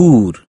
food